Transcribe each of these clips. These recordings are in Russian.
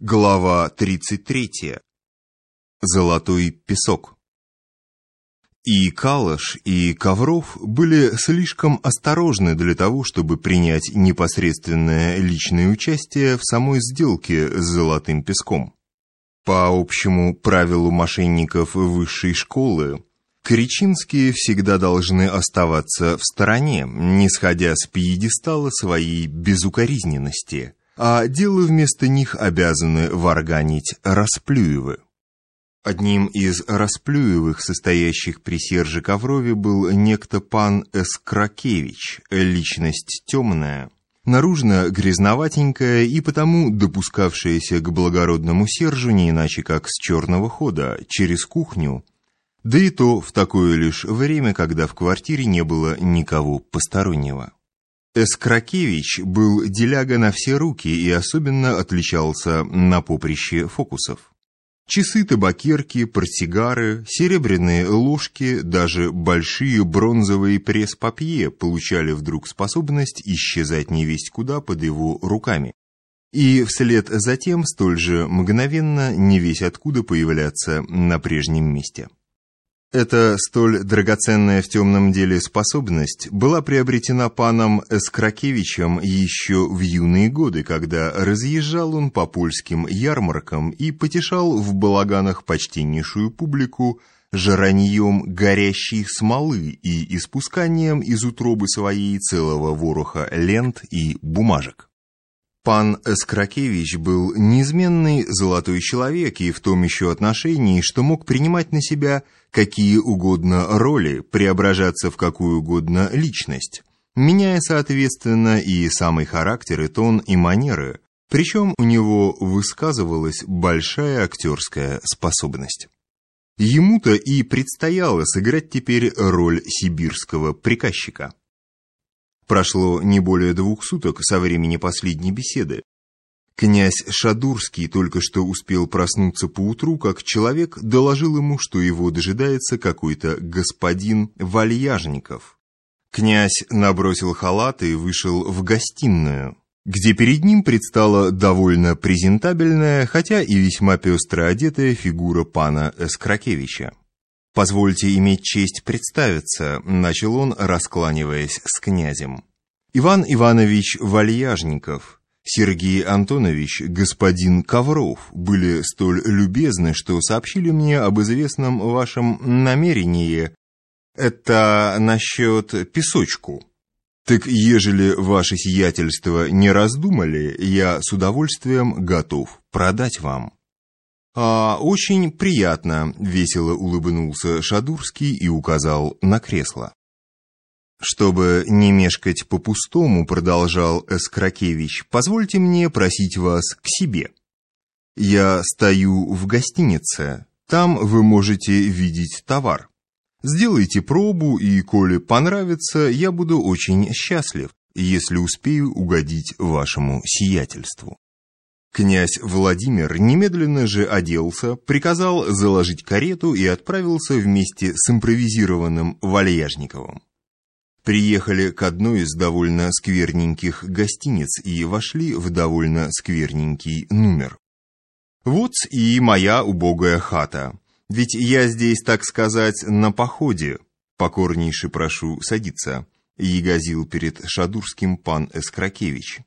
Глава 33. Золотой песок. И Калаш, и Ковров были слишком осторожны для того, чтобы принять непосредственное личное участие в самой сделке с золотым песком. По общему правилу мошенников высшей школы, Кричинские всегда должны оставаться в стороне, не сходя с пьедестала своей безукоризненности – а дело вместо них обязаны варганить Расплюевы. Одним из Расплюевых, состоящих при Серже Коврове, был некто пан Эскракевич, личность темная, наружно грязноватенькая и потому допускавшаяся к благородному Сержу не иначе как с черного хода, через кухню, да и то в такое лишь время, когда в квартире не было никого постороннего. Эскракевич был деляга на все руки и особенно отличался на поприще фокусов. Часы, табакерки, портсигары, серебряные ложки, даже большие бронзовые пресс-папье получали вдруг способность исчезать невесть куда под его руками. И вслед за тем столь же мгновенно невесть откуда появляться на прежнем месте. Эта столь драгоценная в темном деле способность была приобретена паном Эскракевичем еще в юные годы, когда разъезжал он по польским ярмаркам и потешал в балаганах почтеннейшую публику жараньем горящей смолы и испусканием из утробы своей целого вороха лент и бумажек. Пан Скракевич был неизменный золотой человек и в том еще отношении, что мог принимать на себя какие угодно роли, преображаться в какую угодно личность, меняя, соответственно, и самый характер, и тон, и манеры, причем у него высказывалась большая актерская способность. Ему-то и предстояло сыграть теперь роль сибирского приказчика. Прошло не более двух суток со времени последней беседы. Князь Шадурский только что успел проснуться поутру, как человек доложил ему, что его дожидается какой-то господин Вальяжников. Князь набросил халат и вышел в гостиную, где перед ним предстала довольно презентабельная, хотя и весьма пестро одетая фигура пана Эскракевича. «Позвольте иметь честь представиться», — начал он, раскланиваясь с князем. «Иван Иванович Вальяжников, Сергей Антонович, господин Ковров были столь любезны, что сообщили мне об известном вашем намерении. Это насчет песочку». Так ежели ваше сиятельство не раздумали, я с удовольствием готов продать вам. «А, очень приятно», — весело улыбнулся Шадурский и указал на кресло. «Чтобы не мешкать по-пустому», — продолжал Эскракевич, — «позвольте мне просить вас к себе. Я стою в гостинице, там вы можете видеть товар. Сделайте пробу, и, коли понравится, я буду очень счастлив, если успею угодить вашему сиятельству». Князь Владимир немедленно же оделся, приказал заложить карету и отправился вместе с импровизированным Вальяжниковым. Приехали к одной из довольно скверненьких гостиниц и вошли в довольно скверненький номер. «Вот и моя убогая хата. Ведь я здесь, так сказать, на походе. Покорнейше прошу садиться», — ягозил перед Шадурским пан Эскракевич.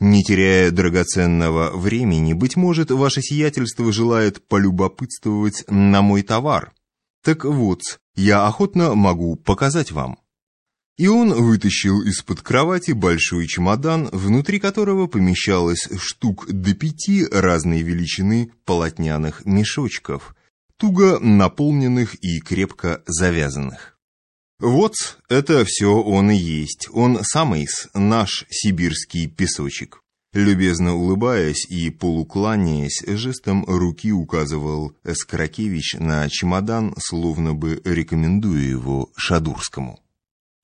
Не теряя драгоценного времени, быть может, ваше сиятельство желает полюбопытствовать на мой товар. Так вот, я охотно могу показать вам». И он вытащил из-под кровати большой чемодан, внутри которого помещалось штук до пяти разной величины полотняных мешочков, туго наполненных и крепко завязанных. Вот это все он и есть, он самый наш сибирский песочек. Любезно улыбаясь и полукланяясь, жестом руки указывал Эскракевич на чемодан, словно бы рекомендуя его Шадурскому.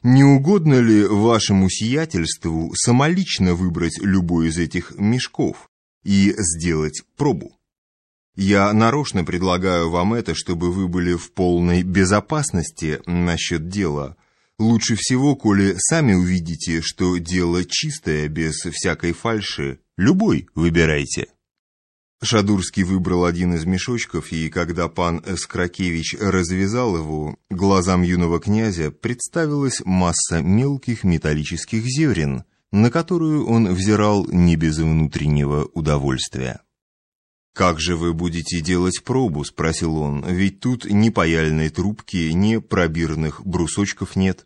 «Не угодно ли вашему сиятельству самолично выбрать любой из этих мешков и сделать пробу?» Я нарочно предлагаю вам это, чтобы вы были в полной безопасности насчет дела. Лучше всего, коли сами увидите, что дело чистое, без всякой фальши. Любой выбирайте. Шадурский выбрал один из мешочков, и когда пан Скракевич развязал его, глазам юного князя представилась масса мелких металлических зерен, на которую он взирал не без внутреннего удовольствия. «Как же вы будете делать пробу?» — спросил он. «Ведь тут ни паяльной трубки, ни пробирных брусочков нет».